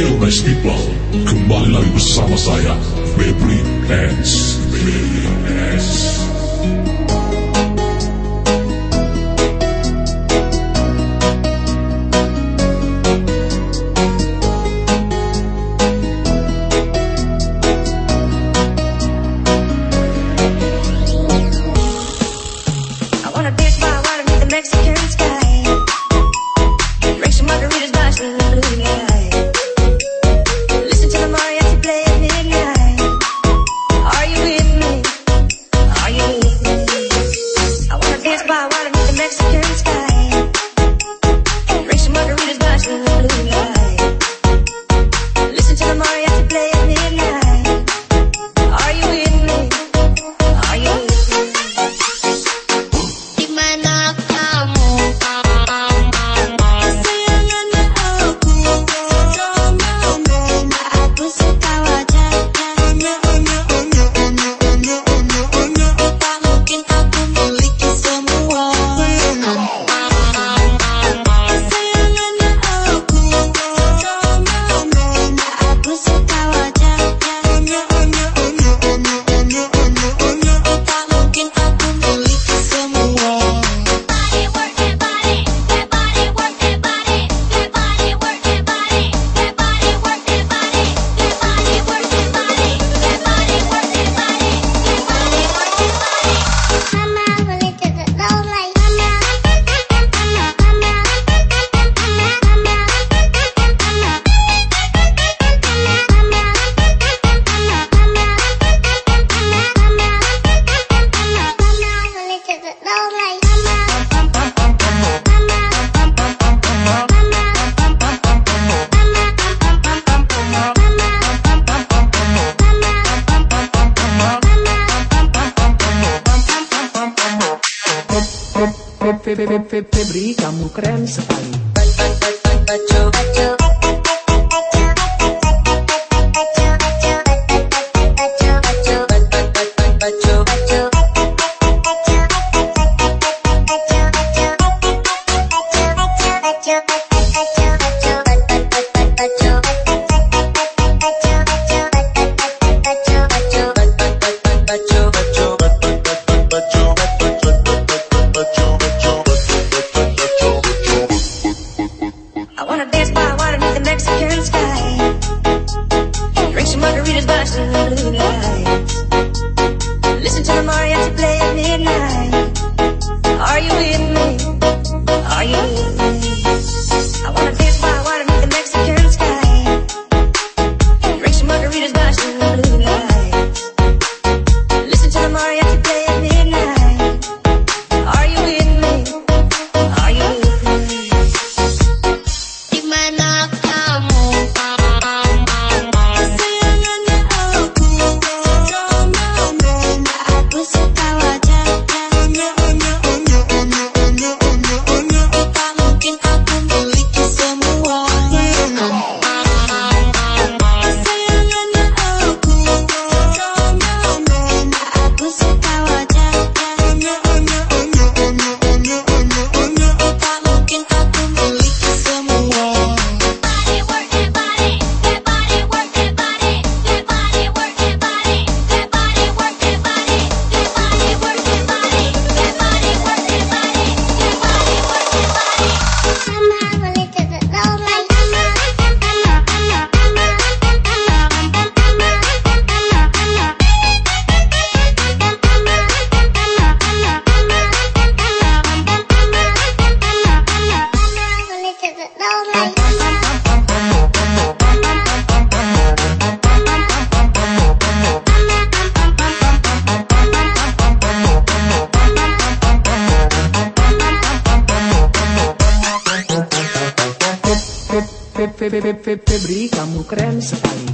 Festival Kembali lagi bersama saya Febri Hands Febri Ciao, ciao, ciao, ciao. Febri kamu keren sekali for. Febri kamu keren sekali